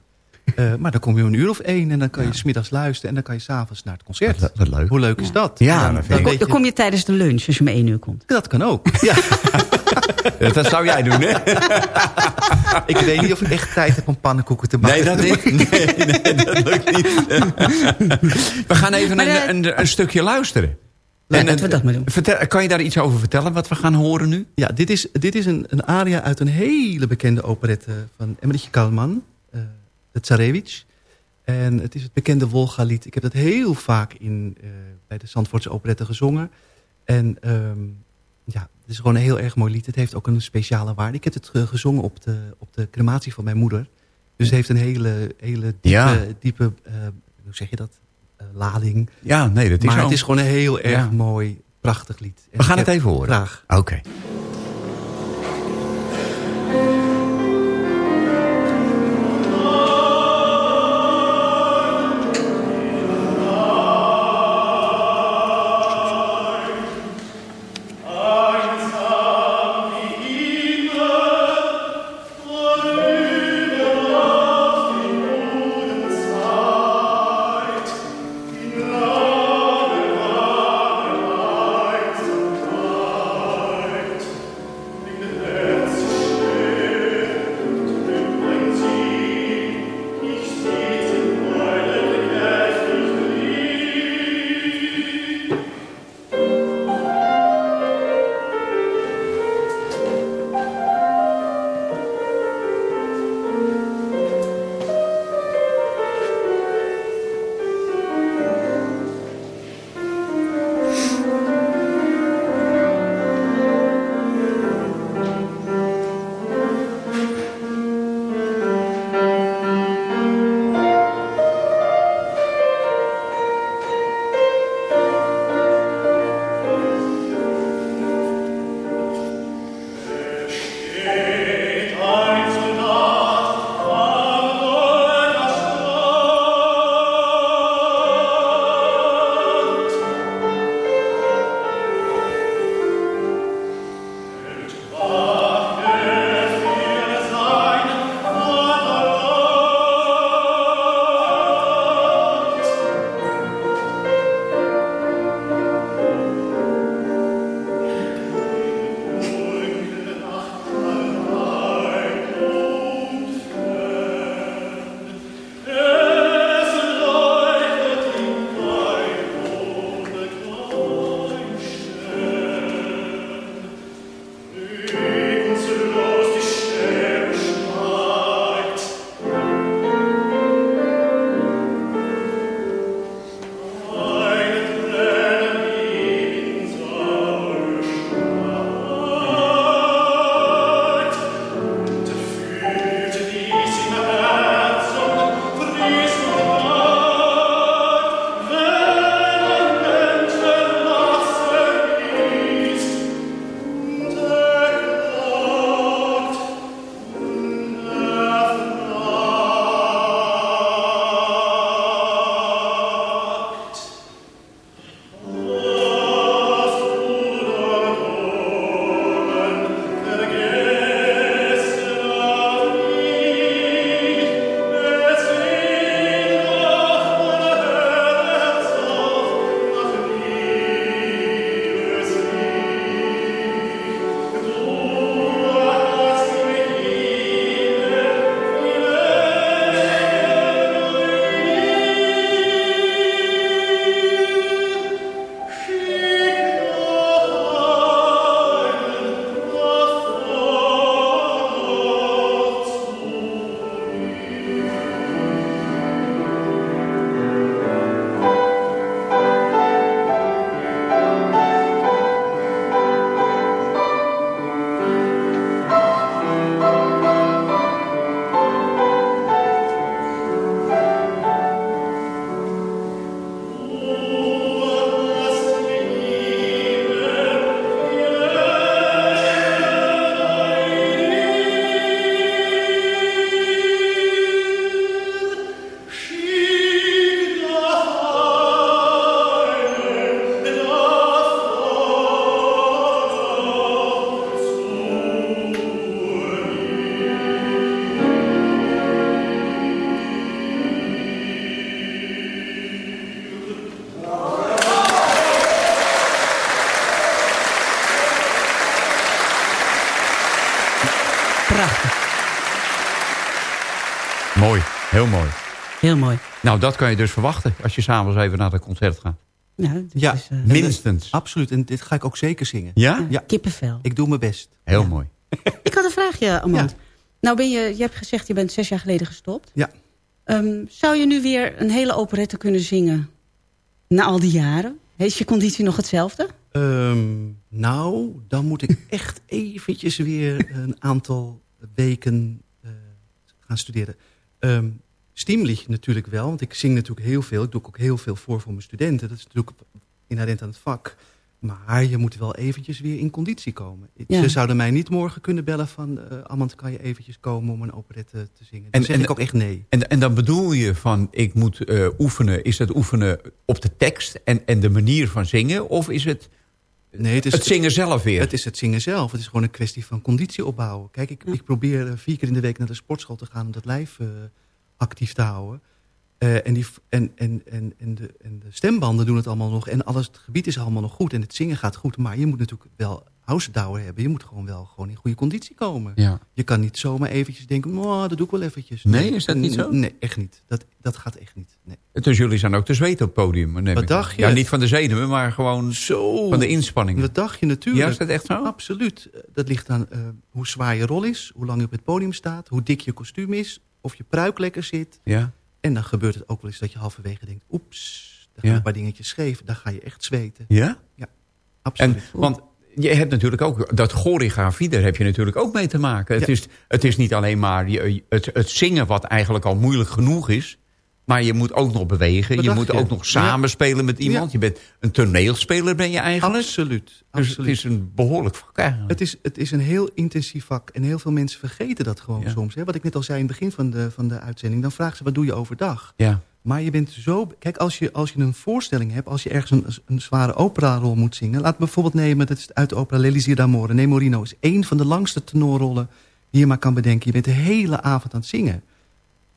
Eh, maar dan kom je om een uur of één. En dan kan je smiddags luisteren. En dan kan je s'avonds naar het concert. Wat, wat leuk. Hoe leuk is dat? Ja, dat dan je- kom je tijdens de lunch, als je om één uur komt. Dat kan ook. Ja. Dat zou jij doen, hè? ik weet niet of ik echt tijd heb om pannenkoeken te Nee, maken. dat niet. Nee, nee, dat lukt niet. We gaan even Maar, een, eh, een, een stukje luisteren. En, dat we dat maar doen. Vertel, kan je daar iets over vertellen, wat we gaan horen nu? Ja, dit is, dit is een, een aria uit een hele bekende operette van Emmerich Kalman, de Tsarevich. En het is het bekende Wolga-lied. Ik heb dat heel vaak in, eh, bij de Zandvoortse operette gezongen. En ehm, ja, het is gewoon een heel erg mooi lied. Het heeft ook een speciale waarde. Ik heb het ge- gezongen op de, op de crematie van mijn moeder. Dus het heeft een hele, hele diepe, Ja. diepe eh, hoe zeg je dat, Eh, lading. Ja, nee, dat is maar zo. het is gewoon een heel erg Ja. mooi, prachtig lied. En We gaan het even horen. Graag. Oké. Heel mooi. Nou, dat kan je dus verwachten als je s'avonds even naar het concert gaat. Nou, Ja, is, eh, Minstens. Absoluut, en dit ga ik ook zeker zingen. Ja? Ja, kippenvel. ik doe mijn best. Heel mooi. Ik had een vraagje, Amand. Ja. Nou ben je, je hebt gezegd, je bent zes jaar geleden gestopt. Ja. Ehm, zou je nu weer een hele operette kunnen zingen na al die jaren? Is je conditie nog hetzelfde? Ehm, nou, dan moet ik echt eventjes weer een aantal weken eh, gaan studeren. Ehm Stiemlich natuurlijk wel, want ik zing natuurlijk heel veel. Ik doe ook heel veel voor voor mijn studenten. Dat is natuurlijk inherent aan het vak. Maar je moet wel eventjes weer in conditie komen. Ja. Ze zouden mij niet morgen kunnen bellen van... eh Amand, kan je eventjes komen om een operette te zingen? Dan En- zeg en- ik ook echt nee. En, en dan bedoel je van, ik moet eh, oefenen, is het oefenen op de tekst en, en de manier van zingen? Of is het Nee, het is het zingen zelf weer? Het is het zingen zelf. Het is gewoon een kwestie van conditie opbouwen. Kijk, ik, ik probeer eh, vier keer in de week naar de sportschool te gaan... om dat lijf eh, actief te houden. Eh, en, die, en, en, en, en, de, en de stembanden doen het allemaal nog. En alles, het gebied is allemaal nog goed. En het zingen gaat goed. Maar je moet natuurlijk wel housendouwer hebben. Je moet gewoon wel gewoon in goede conditie komen. Ja. Je kan niet zomaar eventjes denken... Oh, dat doe ik wel eventjes. Nee, is dat niet zo? Nee, echt niet. Dat, dat gaat echt niet. Nee. Dus jullie zijn ook te zweten op het podium. neem Wat dacht je? Ja, niet van de zenuwen, maar gewoon Zo. van de inspanning. Dat dacht je natuurlijk. Ja, is dat echt zo? Absoluut. Eh, Dat ligt aan eh, hoe zwaar je rol is, hoe lang je op het podium staat, hoe dik je kostuum is, of je pruik lekker zit. Ja. En dan gebeurt het ook wel eens dat je halverwege denkt, oeps, daar gaan Ja. een paar dingetjes scheef. Dan ga je echt zweten. Ja? Absoluut. En, want je hebt natuurlijk ook, dat choreografie, daar heb je natuurlijk ook mee te maken. Het, Ja. is, het is niet alleen maar je, het, het zingen wat eigenlijk al moeilijk genoeg is. Maar je moet ook nog bewegen. Je moet je? ook nog samenspelen met iemand. Ja. Je bent een toneelspeler ben je eigenlijk. absoluut. Dus absoluut. het is een behoorlijk vak eigenlijk. Het is, het is een heel intensief vak. En heel veel mensen vergeten dat gewoon Ja. soms. Hè? Wat ik net al zei in het begin van de, van de uitzending. Dan vragen ze, wat doe je overdag? Ja. Maar je bent zo... Kijk, als je, als je een voorstelling hebt... als je ergens een, een zware operarol moet zingen... laat bijvoorbeeld nemen, dat is uit de opera L'Elisir d'Amore. Nemorino is één van de langste tenorrollen... die je maar kan bedenken. Je bent de hele avond aan het zingen.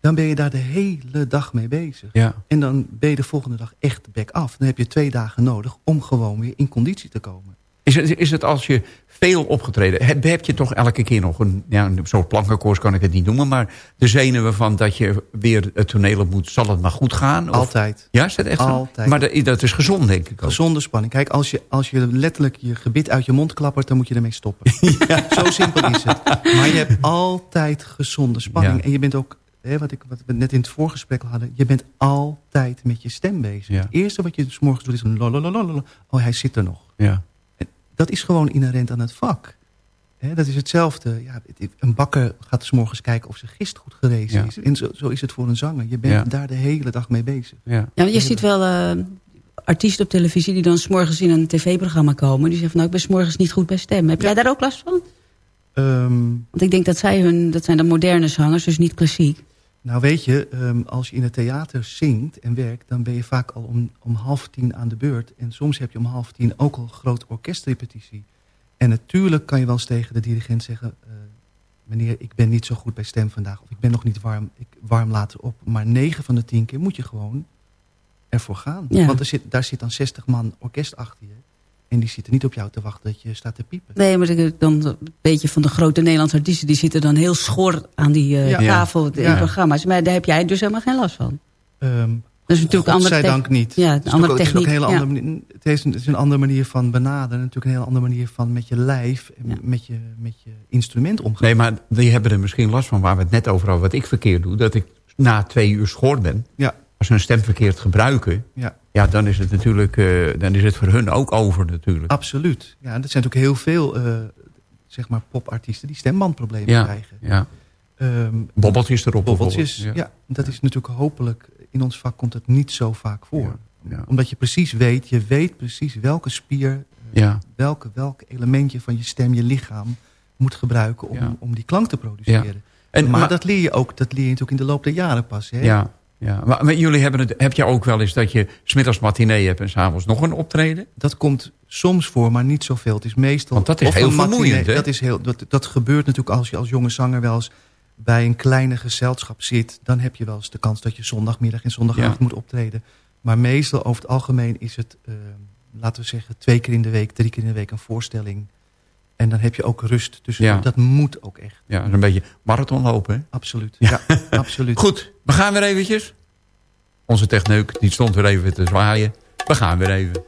Dan ben je daar de hele dag mee bezig. Ja. En dan ben je de volgende dag echt back af. Dan heb je twee dagen nodig om gewoon weer in conditie te komen. Is het, is het als je veel opgetreden... Heb, heb je toch elke keer nog een... Ja, een soort plankenkoers kan ik het niet noemen... maar de zenuwen van dat je weer het toneel op moet... zal het maar goed gaan? Of- Altijd. Ja, is dat echt zo? Altijd. Maar dat, dat is gezond, denk ik ook. Gezonde spanning. Kijk, als je, als je letterlijk je gebit uit je mond klappert... dan moet je ermee stoppen. Zo simpel is het. Maar je hebt altijd gezonde spanning. Ja. En je bent ook, hè, wat, ik, wat we net in het voorgesprek hadden... je bent altijd met je stem bezig. Ja. Het eerste wat je s morgens doet is een lololololol. Oh, hij zit er nog. Ja. Dat is gewoon inherent aan het vak. Hè, dat is hetzelfde. Ja, een bakker gaat s morgens kijken of zijn gist goed gerezen Ja. is. En zo, zo is het voor een zanger. Je bent Ja. daar de hele dag mee bezig. Ja. Ja, je ziet wel eh, artiesten op televisie die dan s'morgens in een tv-programma komen. Die zeggen van nou, ik ben s'morgens niet goed bij stem. Heb jij daar ook last van? Ehm, Want ik denk dat zij hun, dat zijn de moderne zangers, dus niet klassiek. Nou weet je, ehm, als je in het theater zingt en werkt... dan ben je vaak al om, om half tien aan de beurt. En soms heb je om half tien ook al groot orkestrepetitie. En natuurlijk kan je wel eens tegen de dirigent zeggen... eh, meneer, ik ben niet zo goed bij stem vandaag. Of ik ben nog niet warm, ik warm later op. Maar negen van de tien keer moet je gewoon ervoor gaan. Ja. Want er zit, daar zit dan 60 man orkest achter je. En die zitten niet op jou te wachten dat je staat te piepen. Nee, maar ik- dan een beetje van de grote Nederlandse artiesten... die zitten dan heel schor aan die eh, Ja. tafel in Ja. programma's. Maar daar heb jij dus helemaal geen last van. Ehm Dat is natuurlijk een andere tech- niet. Ja, Het een is andere techniek. Het is, ook een andere, manier- het, is een, het is een andere manier van benaderen. Natuurlijk een hele andere manier van met je lijf... en Ja. met, je, met je instrument omgaan. Nee, maar die hebben er misschien last van waar we het net over hadden. Wat ik verkeerd doe. Dat ik na twee uur schoor ben. Ja, Als ze hun stem verkeerd gebruiken. ja, Ja, dan is het natuurlijk eh, dan is het voor hun ook over natuurlijk. absoluut. Ja, en er zijn natuurlijk heel veel eh, zeg maar popartiesten... die stembandproblemen ja, krijgen. ja. Ehm, Bobbeltjes erop bobbeltjes, ja. dat is natuurlijk hopelijk... in ons vak komt het niet zo vaak voor. Ja. Omdat je precies weet... je weet precies welke spier... Ja. welke, welk elementje van je stem, je lichaam... moet gebruiken om, om die klank te produceren. En, maar, maar- dat leer je ook, dat leer je natuurlijk in de loop der jaren pas. Hè? Ja, ja. Maar, maar jullie hebben het, heb je ook wel eens dat je smiddags matinee hebt en s'avonds nog een optreden? Dat komt soms voor, maar niet zoveel. Het is meestal... Want dat is heel vermoeiend, hè? Dat, is heel, dat, dat gebeurt natuurlijk als je als jonge zanger wel eens bij een kleine gezelschap zit. Dan heb je wel eens de kans dat je zondagmiddag en zondagavond Ja. moet optreden. Maar meestal over het algemeen is het, eh, laten we zeggen, twee keer in de week, drie keer in de week een voorstelling. En dan heb je ook rust. Dus Ja. dat moet ook echt. Ja, een beetje marathon lopen, hè? Absoluut. Ja, absoluut. Goed, we gaan weer eventjes. Onze techneuk, die stond weer even te zwaaien. We gaan weer even.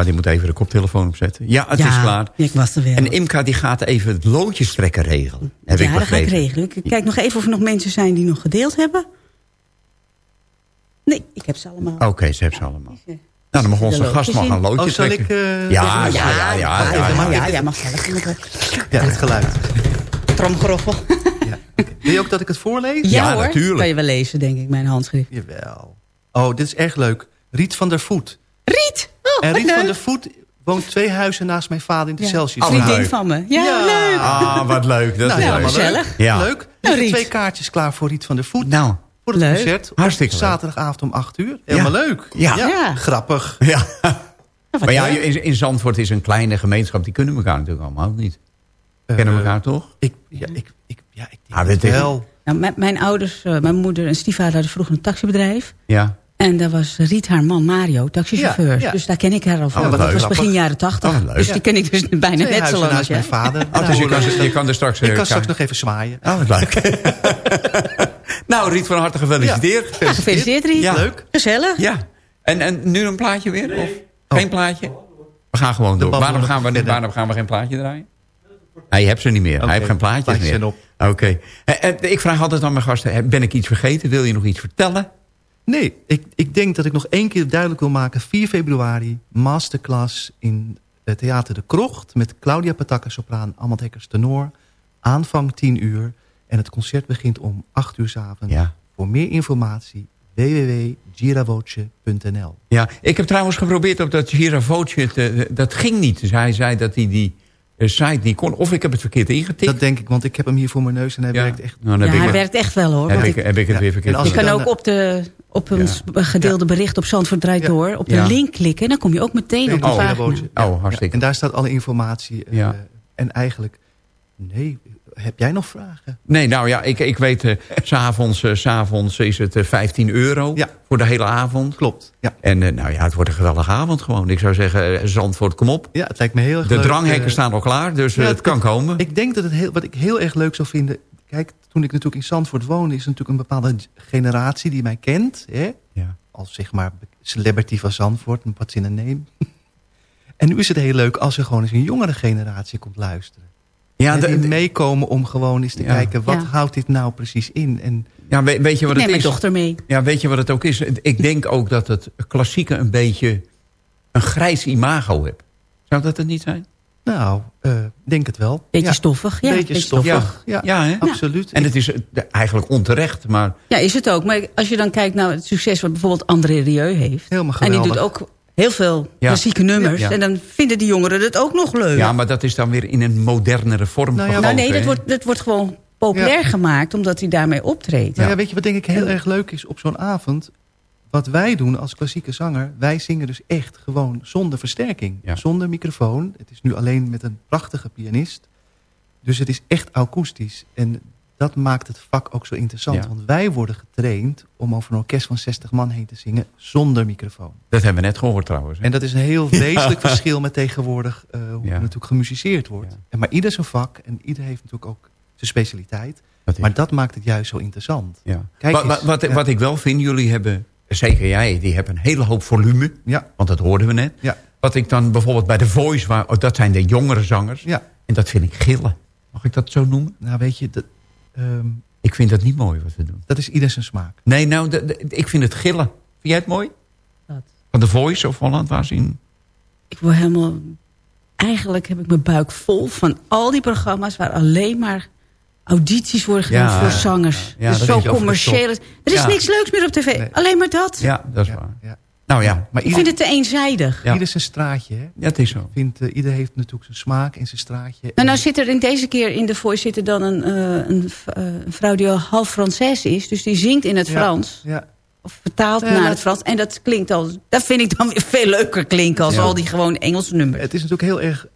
Imka die moet even de koptelefoon opzetten. Ja, het Ja, is klaar. ik was er wel. En Imka die gaat even het loodjestrekken regelen. Heb ja, ik dat ga ik regelen. Ik kijk nog even of er nog mensen zijn die nog gedeeld hebben. Nee, ik heb ze allemaal. Oké, ze heeft ze allemaal. Nou, dan mag onze gast mag loodjes een loodje Oh, zal trekken. ik, eh, ja, ja, ja, ja, ja, ja, ja. ja, jij mag zelf. Ja, het geluid. Tromgeroffel. Wil je ook dat ik het voorlees? Ja, hoor, kan je wel lezen, denk ik, mijn handschrift. Jawel. Oh, dit is erg leuk. Riet van der Voet. Riet! Oh, en Riet van der Voet woont twee huizen naast mijn vader in de Ja. Celsius. Vriendin van me. Ja, leuk. Ah, wat leuk. Dat Nou is ja, leuk. gezellig. Ja. Leuk. Nou, Er Riet. twee kaartjes klaar voor Riet van der Voet. Nou, Voor het Leuk. concert. Hartstikke leuk. Zaterdagavond om 8 uur. Helemaal leuk. Ja. Ja. Grappig. ja. wat Maar ja, in, in Zandvoort is een kleine gemeenschap. Die kunnen elkaar natuurlijk allemaal ook niet. Kennen we Eh, elkaar toch? Ik, ja, ik, ik, ja, ik denk Ah, wel. Nou, mijn, mijn ouders, eh, mijn moeder en stiefvader hadden vroeger een taxibedrijf. Ja. En daar was Riet haar man Mario, taxichauffeur. Ja, ja. Dus daar ken ik haar al van. Oh, dat leuk. was begin Grappig. jaren tachtig. Oh, dus Ja. die ken ik dus bijna Twee net zo lang als mijn jij. vader. Oh, dus je Nou, kan, je kan er straks... ik eh, kan straks nog even zwaaien. Oh, wat leuk. nou, Riet, van harte gefeliciteerd. Ja, gefeliciteerd Riet. Ja. Leuk. Gezellig. Ja. En, en nu een plaatje weer? Of geen plaatje? We gaan gewoon door. Waarom gaan, we, waarom gaan we geen plaatje draaien? Hij heeft ze niet meer. Hij heeft geen plaatjes, plaatjes meer. Oké. Eh, eh, Ik vraag altijd aan mijn gasten, eh, ben ik iets vergeten? Wil je nog iets vertellen? Nee, ik, ik denk dat ik nog één keer duidelijk wil maken. 4 februari, masterclass in het Theater de Krocht... met Claudia Pataka, sopraan, Amand Hekkers, tenor. Aanvang 10 uur. En het concert begint om 8 uur 's avonds. Ja. Voor meer informatie www.giravoce.nl Ja, ik heb trouwens geprobeerd op dat Giravootje, te- dat ging niet. Dus hij zei dat hij die eh, site niet kon. Of ik heb het verkeerd ingetikt. Dat denk ik, want ik heb hem hier voor mijn neus en hij Ja. werkt echt... Nou, Ja, hij werkt echt wel hoor. heb, want ik, ik- heb ik het Ja. weer verkeerd En als je kan ook eh, op, de, op een Ja. gedeelde bericht op Zandvoort draait Ja. door... op de Ja. link klikken en dan kom je ook meteen op de Oh. pagina. Oh, hartstikke. En daar staat alle informatie. eh, Ja. En eigenlijk, nee, heb jij nog vragen? Nee, nou ja, ik, ik weet, s s'avonds 's avonds is het eh, 15 euro Ja. Voor de hele avond. Klopt, ja. En eh, nou ja, het wordt een geweldige avond gewoon. Ik zou zeggen, eh, Zandvoort, kom op. Ja, het lijkt me heel erg De leuk, dranghekken eh, staan al klaar, dus ja, het kan komen. Ik denk dat het heel, wat ik heel erg leuk zou vinden... Kijk, toen ik natuurlijk in Zandvoort woonde... is natuurlijk een bepaalde generatie die mij kent. Hè? Ja. Als zeg maar celebrity van Zandvoort, een what's in a name. en nu is het heel leuk als er gewoon eens een jongere generatie komt luisteren. Ja, en de- die de- meekomen om gewoon eens te Ja. kijken... wat Ja. houdt dit nou precies in? En ja we- weet je Ik wat neem het mijn is? dochter mee. Ja, weet je wat het ook is? Ik denk ook dat het klassieke een beetje een grijs imago heeft. Zou dat het niet zijn? nou, eh, denk het wel. Beetje ja. stoffig. Ja, Beetje stoffig. Ja, absoluut. En het is eh, eigenlijk onterecht, maar Ja, is het ook. Maar als je dan kijkt naar het succes wat bijvoorbeeld André Rieu heeft. Helemaal En die geweldig. doet ook heel veel Ja. klassieke nummers. Ja. En dan vinden die jongeren het ook nog leuk. Ja, maar dat is dan weer in een modernere vorm Nou ja, gegoten, nou nee, dat wordt, dat wordt gewoon populair Ja. gemaakt. Omdat hij daarmee optreedt. Nou ja, weet je wat denk ik heel erg leuk is op zo'n avond? Wat wij doen als klassieke zanger, wij zingen dus echt gewoon zonder versterking. Ja. Zonder microfoon. Het is nu alleen met een prachtige pianist. Dus het is echt akoestisch. En dat maakt het vak ook zo interessant. Ja. Want wij worden getraind om over een orkest van 60 man heen te zingen zonder microfoon. Dat hebben we net gehoord trouwens. hè? En dat is een heel wezenlijk verschil met tegenwoordig eh, hoe Ja. natuurlijk gemusiceerd wordt. Ja. En maar ieder zijn vak en ieder heeft natuurlijk ook zijn specialiteit. Dat Maar dat maakt het juist zo interessant. ja. Kijk wat, eens, wat, wat, ja. wat ik wel vind, jullie hebben, zeker jij, die hebben een hele hoop volume. Ja, Want dat hoorden we net. ja, Wat ik dan bijvoorbeeld bij The Voice, waar, oh, dat zijn de jongere zangers. ja. En dat vind ik gillen. Mag ik dat zo noemen? Nou weet je, dat, ehm, Ik vind dat niet mooi wat ze doen. dat is ieder zijn smaak. Nee, nou, de- de- ik vind het gillen. Vind jij het mooi? Wat? Van The Voice of Holland waar. Ik word helemaal... Eigenlijk heb ik mijn buik vol van al die programma's... waar alleen maar audities worden gedaan Ja, voor zangers. ja, dus zo commercieel. Er is Ja. niks leuks meer op tv. Nee. Alleen maar dat. Ja, dat is Ja, waar. ja. Nou ja, Maar Ik ieder, vind het te eenzijdig. Ja. ieder zijn straatje. Hè? ja, het is zo. Vindt, eh, ieder heeft natuurlijk zijn smaak en zijn straatje. Nou, nou zit er in deze keer in de Voice zit er dan een, eh, een, eh, een vrouw die al half Française is. Dus die zingt in het Ja, Frans. Ja, Of vertaald Nee, naar het Frans. En dat klinkt al... Dat vind ik dan weer veel leuker klinken... als Ja. al die gewoon Engelse nummers. het is natuurlijk heel erg...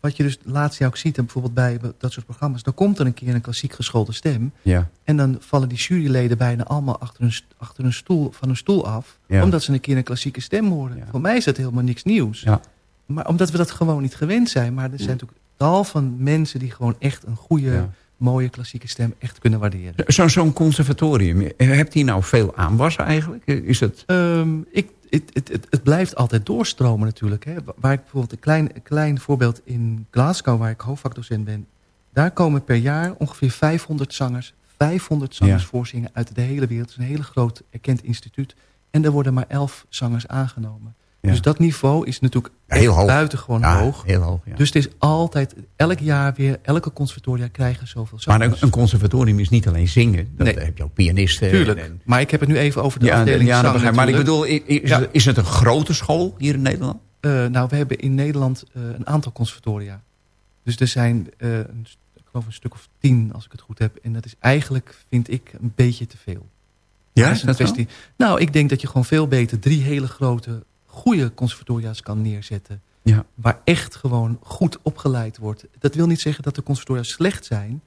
wat je dus laatst jaar ook ziet, en bijvoorbeeld bij dat soort programma's... dan komt er een keer een klassiek geschoolde stem... Ja. en dan vallen die juryleden bijna allemaal achter een, achter een stoel, van een stoel af... Ja. omdat ze een keer een klassieke stem horen. Ja. Voor mij is dat helemaal niks nieuws. Ja. Maar omdat we dat gewoon niet gewend zijn. Maar er zijn natuurlijk tal van mensen die gewoon echt een goede, mooie klassieke stem echt kunnen waarderen. Zo- Zo'n conservatorium, hebt die nou veel aanwas eigenlijk? Is het... Ehm, ik, het, het, het, blijft altijd doorstromen natuurlijk. Hè. Waar ik bijvoorbeeld een klein, een klein voorbeeld in Glasgow, waar ik hoofdvakdocent ben. Daar komen per jaar ongeveer 500 zangers, 500 zangers Ja. voorzingen uit de hele wereld. Het is een hele groot erkend instituut. En er worden maar 11 zangers aangenomen. Ja. Dus dat niveau is natuurlijk Heel hoog. buitengewoon ja, hoog. heel hoog. Ja. Dus het is altijd, elk jaar weer, elke conservatoria krijgen zoveel maar een, een conservatorium is niet alleen zingen. Dat Nee. heb je ook pianisten. Tuurlijk. en- Maar ik heb het nu even over de afdeling zang begrijp. Maar ik bedoel, is, het, is het een grote school hier in Nederland? Eh, nou, we hebben in Nederland eh, een aantal conservatoria. Dus er zijn, eh, een, ik geloof een stuk of tien, als ik het goed heb. En dat is eigenlijk, vind ik, een beetje te veel. Ja, Dat is dat kwestie. Nou, ik denk dat je gewoon veel beter drie hele grote, goede conservatoria's kan neerzetten. Ja. Waar echt gewoon goed opgeleid wordt. Dat wil niet zeggen dat de conservatoria slecht zijn.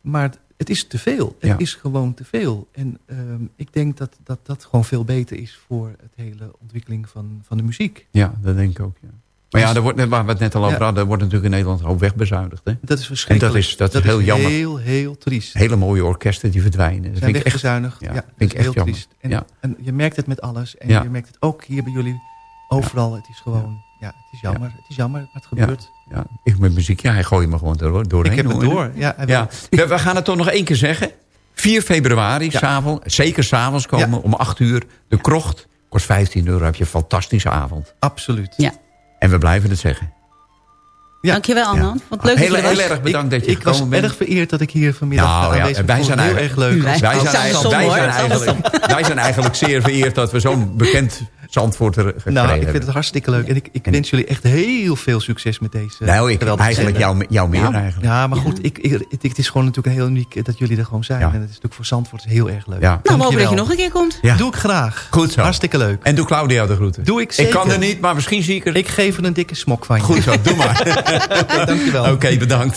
Maar het is te veel. Het Ja. is gewoon te veel. En ehm, ik denk dat, dat dat gewoon veel beter is voor het hele ontwikkeling van, van de muziek. Ja, dat denk ik ook. Ja. Maar ja, er wordt, net- waar we het net al over Ja. hadden, er wordt natuurlijk in Nederland ook wegbezuinigd. Hè? Dat is verschrikkelijk. En dat is- dat is heel jammer. heel, heel triest. Hele mooie orkesten die verdwijnen. Dat zijn vind ik echt, ja, Ja, vind dat ik echt heel jammer. triest. En, en je merkt het met alles. En je merkt het ook hier bij jullie. Overal. Het is gewoon, ja, het is jammer. Het is jammer, maar het Ja. gebeurt. Ja, ik met muziek, ja, hij gooit me gewoon door, doorheen. Ik heb het door. Ja, Ja. We, we gaan het toch nog één keer zeggen. 4 februari, Ja. s'avonds, zeker s'avonds komen, Ja. om 8 uur. De krocht, kost 15 euro, heb je een fantastische avond. Absoluut. Ja. En we blijven het zeggen. Ja. Dankjewel, Anand. Wat leuk Heel, dat je er heel was. erg bedankt dat je Ik was bent. erg vereerd dat ik hier vanmiddag Nou, ja, aanwezig wij was. zijn Heel eigenlijk- erg leuk. Wij- Wij zijn, wij, zijn eigenlijk, wij zijn eigenlijk zeer vereerd dat we zo'n bekend Zandvoorter gekregen Nou, ik vind hebben. het hartstikke leuk. En ik, ik wens jullie echt heel veel succes met deze Nou, ik, eigenlijk jou, jou meer Ja. eigenlijk. Ja, maar goed, ik, ik, het, het is gewoon natuurlijk heel uniek dat jullie er gewoon zijn. Ja. En het is natuurlijk voor Zandvoort heel erg leuk. Ja. Nou, we hopen dat je nog een keer komt. Ja. Doe ik graag. Goed zo. Hartstikke leuk. En doe Claudia de groeten. Doe ik Ik zeker. kan er niet, maar misschien zie ik er. Ik geef er een dikke smok van je. Goed zo, doe maar. Oké, dankjewel. Oké, bedankt.